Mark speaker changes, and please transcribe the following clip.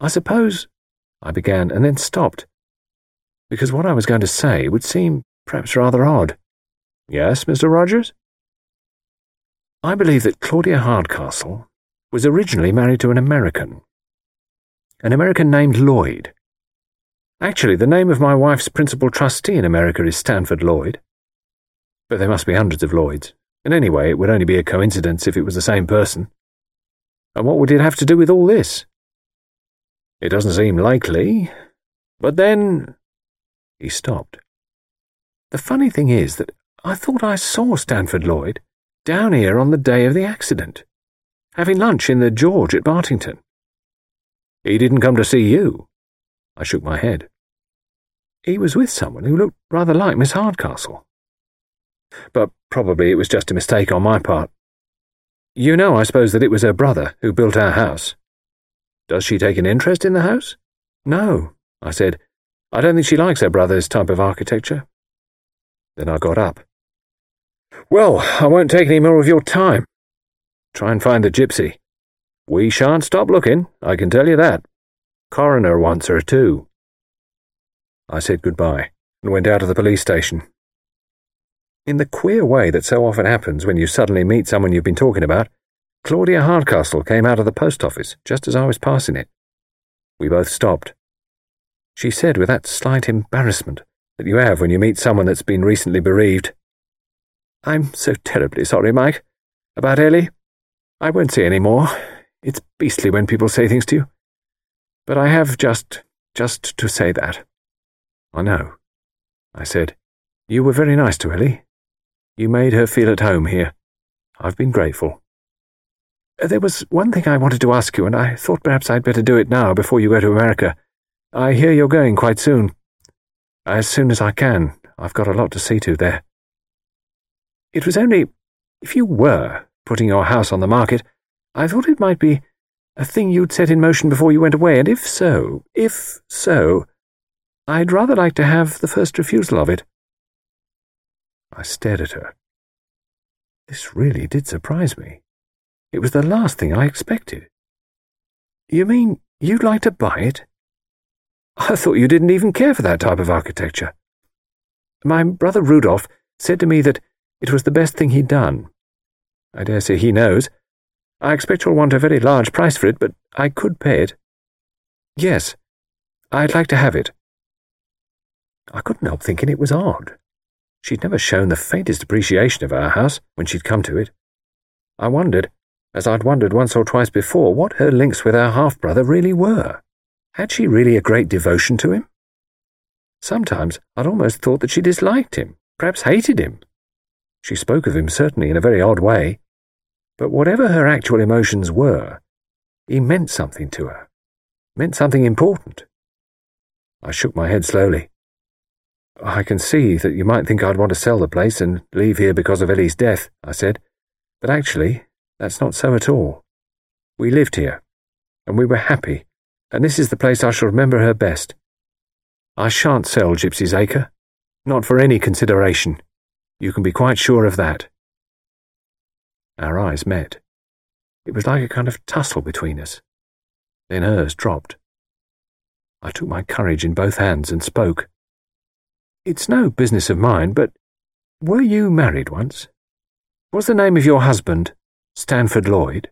Speaker 1: I suppose, I began, and then stopped, because what I was going to say would seem perhaps rather odd. Yes, Mr. Rogers? I believe that Claudia Hardcastle was originally married to an American. An American named Lloyd. Actually, the name of my wife's principal trustee in America is Stanford Lloyd. But there must be hundreds of Lloyds, and anyway, it would only be a coincidence if it was the same person. And what would it have to do with all this? It doesn't seem likely, but then. He stopped. The funny thing is that I thought I saw Stanford Lloyd down here on the day of the accident, having lunch in the George at Bartington. He didn't come to see you. I shook my head. He was with someone who looked rather like Miss Hardcastle. But probably it was just a mistake on my part. You know, I suppose, that it was her brother who built our house. Does she take an interest in the house? No, I said. I don't think she likes her brother's type of architecture. Then I got up. Well, I won't take any more of your time. Try and find the gypsy. We shan't stop looking, I can tell you that. Coroner wants her, too. I said goodbye and went out of the police station. In the queer way that so often happens when you suddenly meet someone you've been talking about, Claudia Hardcastle came out of the post office just as I was passing it. We both stopped. She said with that slight embarrassment that you have when you meet someone that's been recently bereaved, I'm so terribly sorry, Mike. About Ellie. I won't say any more. It's beastly when people say things to you. But I have just, just to say that. I know, I said. You were very nice to Ellie. You made her feel at home here. I've been grateful. There was one thing I wanted to ask you, and I thought perhaps I'd better do it now before you go to America. I hear you're going quite soon. As soon as I can. I've got a lot to see to there. It was only if you were putting your house on the market, I thought it might be a thing you'd set in motion before you went away, and if so, if so, I'd rather like to have the first refusal of it. I stared at her. This really did surprise me. It was the last thing I expected. You mean you'd like to buy it? I thought you didn't even care for that type of architecture. My brother Rudolph said to me that it was the best thing he'd done. I dare say he knows. I expect you'll want a very large price for it, but I could pay it. Yes, I'd like to have it. I couldn't help thinking it was odd. She'd never shown the faintest appreciation of our house when she'd come to it. I wondered, as I'd wondered once or twice before, what her links with our half brother really were. Had she really a great devotion to him? Sometimes I'd almost thought that she disliked him, perhaps hated him. She spoke of him certainly in a very odd way, but whatever her actual emotions were, he meant something to her, meant something important. I shook my head slowly. I can see that you might think I'd want to sell the place and leave here because of Ellie's death, I said, but actually, that's not so at all. We lived here, and we were happy, and this is the place I shall remember her best. I shan't sell Gypsy's Acre, not for any consideration. You can be quite sure of that. Our eyes met. It was like a kind of tussle between us. Then hers dropped. I took my courage in both hands and spoke. It's no business of mine, but were you married once? What's the name of your husband Stanford Lloyd?